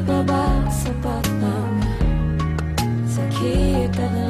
Di pa ba sapat ang sakit at